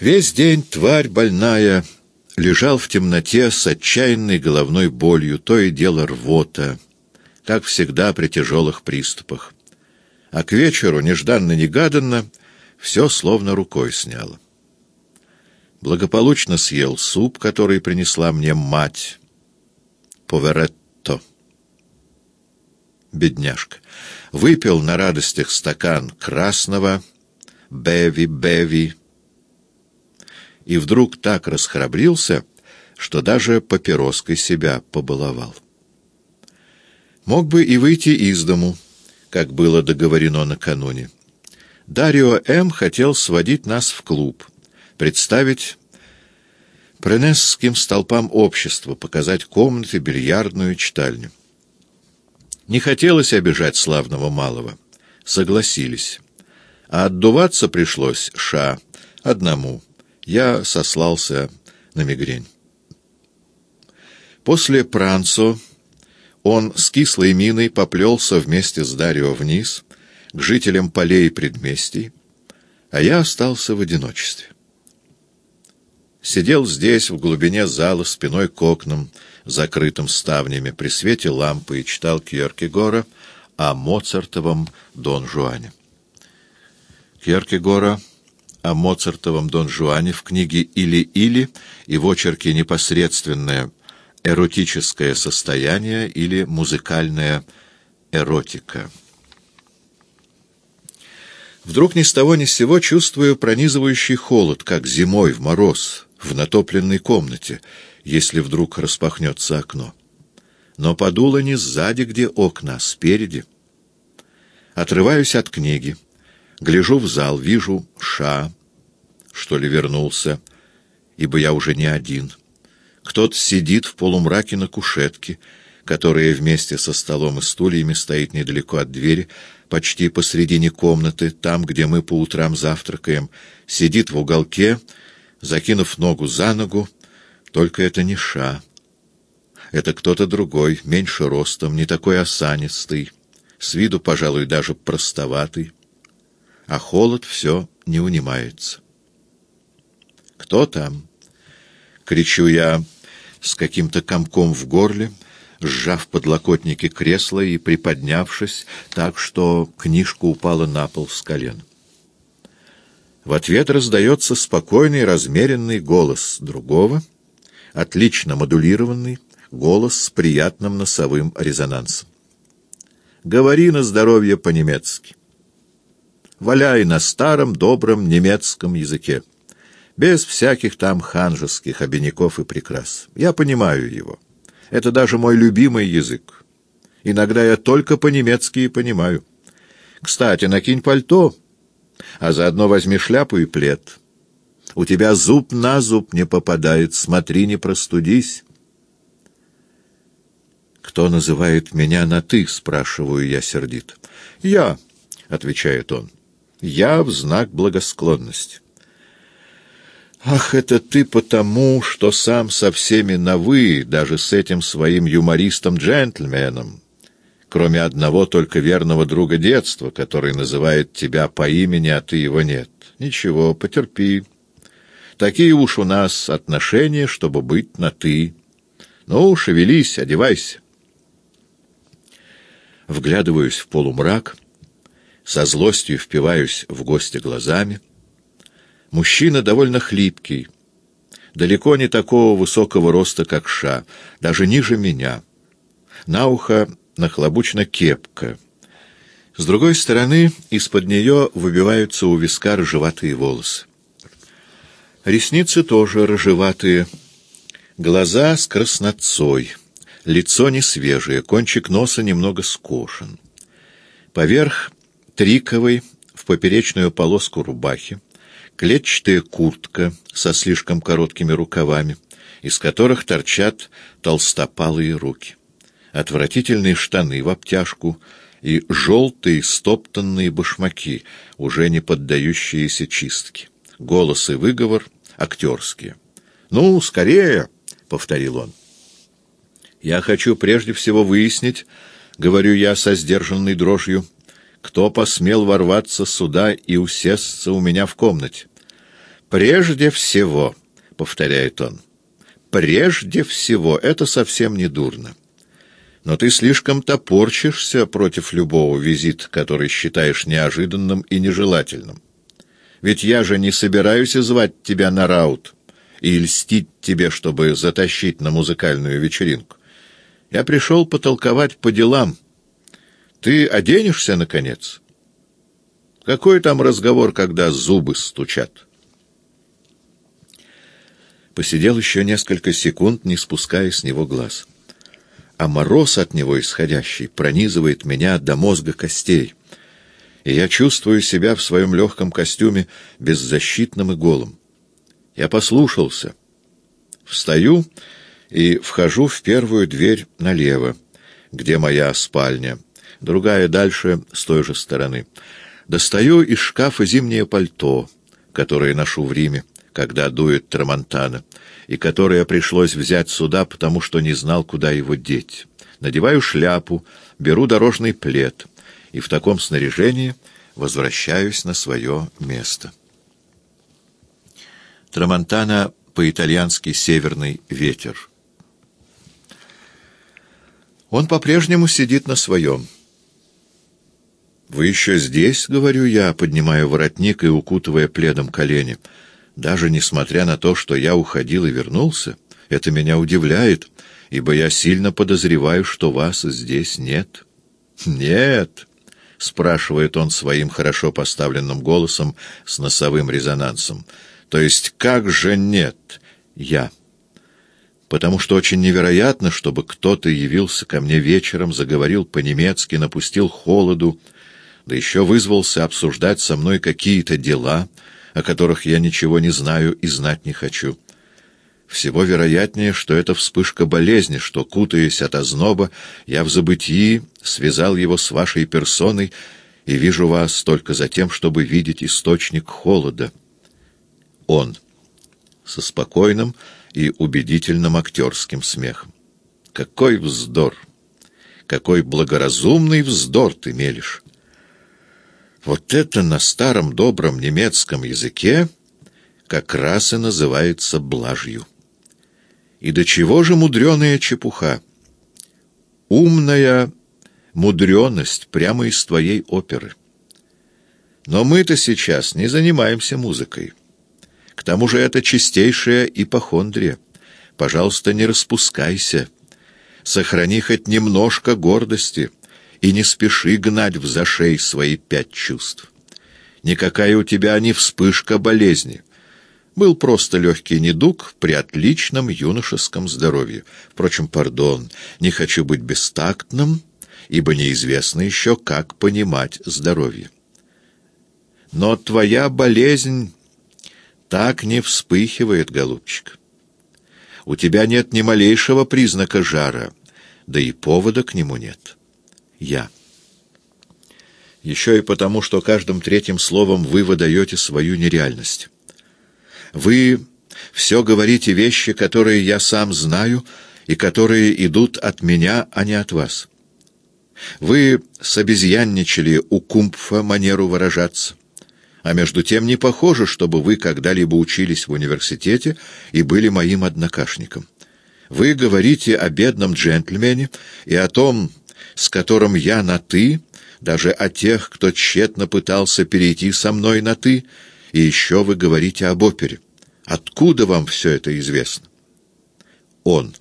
Весь день тварь больная лежал в темноте с отчаянной головной болью, то и дело рвота, как всегда при тяжелых приступах. А к вечеру, нежданно-негаданно, все словно рукой сняло. Благополучно съел суп, который принесла мне мать. Поверетто. Бедняжка. Выпил на радостях стакан красного, беви-беви, и вдруг так расхрабрился, что даже папироской себя побаловал. Мог бы и выйти из дому, как было договорено накануне. Дарио М. хотел сводить нас в клуб, представить пренесским столпам общества, показать комнаты, бильярдную, читальню. Не хотелось обижать славного малого. Согласились. А отдуваться пришлось ша одному — я сослался на мигрень. После пранцо он с кислой миной поплелся вместе с Дарио вниз, к жителям полей и предместий, а я остался в одиночестве. Сидел здесь, в глубине зала, спиной к окнам, закрытым ставнями, при свете лампы и читал Кьеркегора о Моцартовом Дон Жуане. Кьеркегора о Моцартовом Дон Жуане в книге «Или-или» и в очерке «Непосредственное эротическое состояние» или «Музыкальная эротика». Вдруг ни с того ни с сего чувствую пронизывающий холод, как зимой в мороз, в натопленной комнате, если вдруг распахнется окно. Но подуло не сзади, где окна, а спереди. Отрываюсь от книги. Гляжу в зал, вижу Ша, что ли, вернулся, ибо я уже не один. Кто-то сидит в полумраке на кушетке, которая вместе со столом и стульями стоит недалеко от двери, почти посредине комнаты, там, где мы по утрам завтракаем, сидит в уголке, закинув ногу за ногу, только это не Ша. Это кто-то другой, меньше ростом, не такой осанистый, с виду, пожалуй, даже простоватый а холод все не унимается. «Кто там?» — кричу я с каким-то комком в горле, сжав подлокотники кресла и приподнявшись так, что книжка упала на пол с колен. В ответ раздается спокойный, размеренный голос другого, отлично модулированный, голос с приятным носовым резонансом. «Говори на здоровье по-немецки» валяй на старом добром немецком языке, без всяких там ханжеских обиняков и прикрас. Я понимаю его. Это даже мой любимый язык. Иногда я только по-немецки и понимаю. Кстати, накинь пальто, а заодно возьми шляпу и плед. У тебя зуб на зуб не попадает, смотри, не простудись. «Кто называет меня на «ты»?» — спрашиваю я сердито. «Я», — отвечает он. Я в знак благосклонности. Ах, это ты потому, что сам со всеми на «вы», даже с этим своим юмористом-джентльменом, кроме одного только верного друга детства, который называет тебя по имени, а ты его нет. Ничего, потерпи. Такие уж у нас отношения, чтобы быть на «ты». Ну, шевелись, одевайся. Вглядываюсь в полумрак — со злостью впиваюсь в гостя глазами. Мужчина довольно хлипкий, далеко не такого высокого роста, как Ша, даже ниже меня. На ухо нахлобучена кепка. С другой стороны, из-под нее выбиваются у виска рыжеватые волосы. Ресницы тоже рыжеватые, глаза с краснотцой, лицо не свежее, кончик носа немного скошен. Поверх триковой в поперечную полоску рубахи, клетчатая куртка со слишком короткими рукавами, из которых торчат толстопалые руки, отвратительные штаны в обтяжку и желтые стоптанные башмаки, уже не поддающиеся чистке. Голос и выговор актерские. «Ну, скорее!» — повторил он. «Я хочу прежде всего выяснить, — говорю я со сдержанной дрожью, — кто посмел ворваться сюда и усесться у меня в комнате? «Прежде всего», — повторяет он, — «прежде всего, это совсем не дурно. Но ты слишком топорчишься против любого визита, который считаешь неожиданным и нежелательным. Ведь я же не собираюсь звать тебя на раут и льстить тебе, чтобы затащить на музыкальную вечеринку. Я пришел потолковать по делам. Ты оденешься, наконец? Какой там разговор, когда зубы стучат?» Посидел еще несколько секунд, не спуская с него глаз. А мороз от него исходящий пронизывает меня до мозга костей, и я чувствую себя в своем легком костюме беззащитным и голым. Я послушался. Встаю и вхожу в первую дверь налево, где моя спальня, другая дальше с той же стороны. Достаю из шкафа зимнее пальто, которое ношу в Риме, когда дует Трамонтана, и которое пришлось взять сюда, потому что не знал, куда его деть. Надеваю шляпу, беру дорожный плед, и в таком снаряжении возвращаюсь на свое место. Трамонтана по-итальянски «северный ветер». Он по-прежнему сидит на своем. «Вы еще здесь?» — говорю я, поднимая воротник и укутывая пледом колени. «Даже несмотря на то, что я уходил и вернулся, это меня удивляет, ибо я сильно подозреваю, что вас здесь нет». «Нет!» — спрашивает он своим хорошо поставленным голосом с носовым резонансом. «То есть как же нет?» «Я» потому что очень невероятно, чтобы кто-то явился ко мне вечером, заговорил по-немецки, напустил холоду, да еще вызвался обсуждать со мной какие-то дела, о которых я ничего не знаю и знать не хочу. Всего вероятнее, что это вспышка болезни, что, кутаясь от озноба, я в забытии связал его с вашей персоной и вижу вас только за тем, чтобы видеть источник холода. Он со спокойным и убедительным актерским смехом. Какой вздор! Какой благоразумный вздор ты мелешь! Вот это на старом добром немецком языке как раз и называется блажью. И до чего же мудреная чепуха? Умная мудреность прямо из твоей оперы. Но мы-то сейчас не занимаемся музыкой. К тому же это чистейшая ипохондрия. Пожалуйста, не распускайся. Сохрани хоть немножко гордости и не спеши гнать в зашей свои пять чувств. Никакая у тебя не вспышка болезни. Был просто легкий недуг при отличном юношеском здоровье. Впрочем, пардон, не хочу быть бестактным, ибо неизвестно еще, как понимать здоровье. Но твоя болезнь так не вспыхивает, голубчик. У тебя нет ни малейшего признака жара, да и повода к нему нет. Я. Еще и потому, что каждым третьим словом вы выдаете свою нереальность. Вы все говорите вещи, которые я сам знаю и которые идут от меня, а не от вас. Вы собезьянничали у Кумпфа манеру выражаться. А между тем не похоже, чтобы вы когда-либо учились в университете и были моим однокашником. Вы говорите о бедном джентльмене и о том, с которым я на «ты», даже о тех, кто тщетно пытался перейти со мной на «ты», и еще вы говорите об опере. Откуда вам все это известно? Он,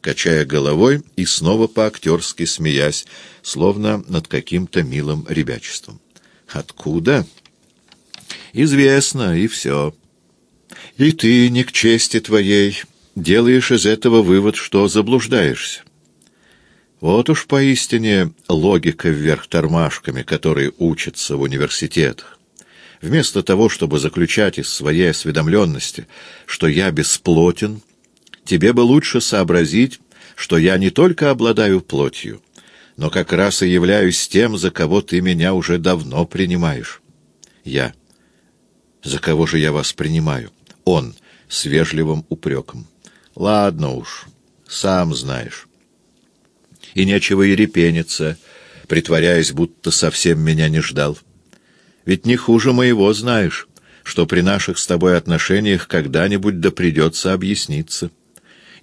качая головой и снова по-актерски смеясь, словно над каким-то милым ребячеством. Откуда? Известно, и все. И ты, не к чести твоей, делаешь из этого вывод, что заблуждаешься. Вот уж поистине логика вверх тормашками, которые учатся в университетах. Вместо того, чтобы заключать из своей осведомленности, что я бесплотен, тебе бы лучше сообразить, что я не только обладаю плотью, но как раз и являюсь тем, за кого ты меня уже давно принимаешь. Я. За кого же я вас принимаю? Он с вежливым упреком. Ладно уж, сам знаешь и нечего и репениться, притворяясь, будто совсем меня не ждал. Ведь не хуже моего знаешь, что при наших с тобой отношениях когда-нибудь да придется объясниться.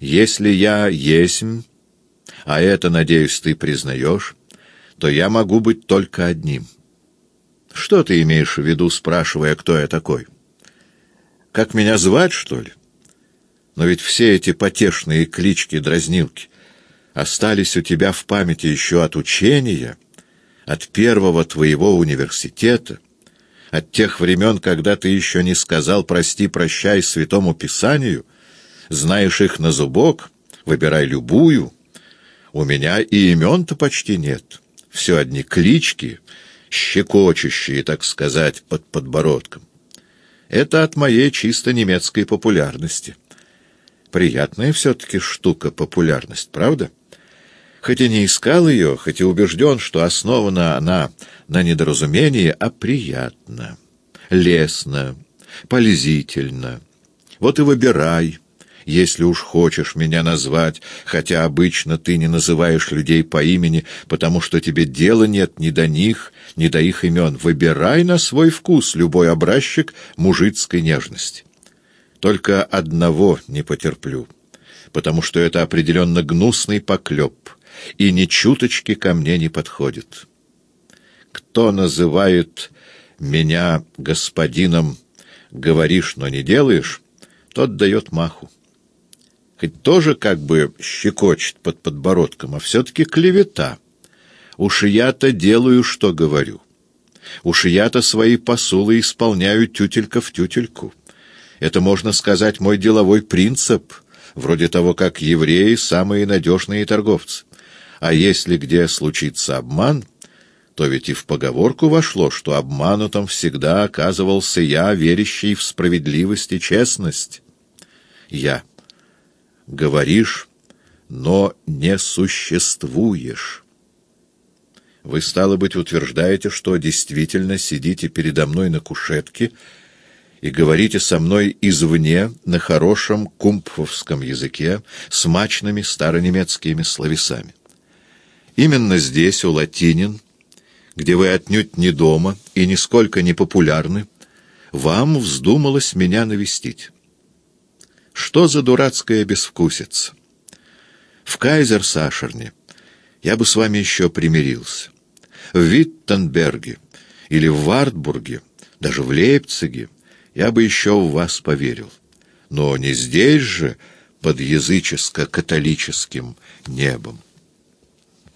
Если я есмь, а это, надеюсь, ты признаешь, то я могу быть только одним. Что ты имеешь в виду, спрашивая, кто я такой? Как меня звать, что ли? Но ведь все эти потешные клички-дразнилки остались у тебя в памяти еще от учения, от первого твоего университета, от тех времен, когда ты еще не сказал «прости-прощай» Святому Писанию, знаешь их на зубок, выбирай любую. У меня и имен-то почти нет, все одни клички, щекочущие, так сказать, под подбородком. Это от моей чисто немецкой популярности. Приятная все-таки штука популярность, правда? Хоть и не искал ее, хоть и убежден, что основана она на недоразумении, а приятно, лестно, полезительно. Вот и выбирай, если уж хочешь меня назвать, хотя обычно ты не называешь людей по имени, потому что тебе дела нет ни до них, ни до их имен. Выбирай на свой вкус любой образчик мужицкой нежности. Только одного не потерплю, потому что это определенно гнусный поклеп, и ни чуточки ко мне не подходит. Кто называет меня господином «говоришь, но не делаешь», тот дает маху. Хоть тоже как бы щекочет под подбородком, а все-таки клевета. Уж я-то делаю, что говорю. Уж я-то свои посулы исполняю тютелька в тютельку. Это, можно сказать, мой деловой принцип, вроде того, как евреи — самые надежные торговцы. А если где случится обман, то ведь и в поговорку вошло, что обманутым всегда оказывался я, верящий в справедливость и честность. Я. Говоришь, но не существуешь. Вы, стало быть, утверждаете, что действительно сидите передо мной на кушетке и говорите со мной извне на хорошем кумпфовском языке с мачными старонемецкими словесами. Именно здесь, у латинин, где вы отнюдь не дома и нисколько не популярны, вам вздумалось меня навестить. Что за дурацкая безвкусица? В Кайзер-Сашерне я бы с вами еще примирился. В Виттенберге или в Вартбурге, даже в Лейпциге, я бы еще в вас поверил. Но не здесь же, под языческо-католическим небом.